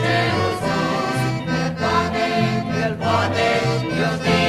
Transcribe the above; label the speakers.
Speaker 1: Jerusalem, el Dios mío.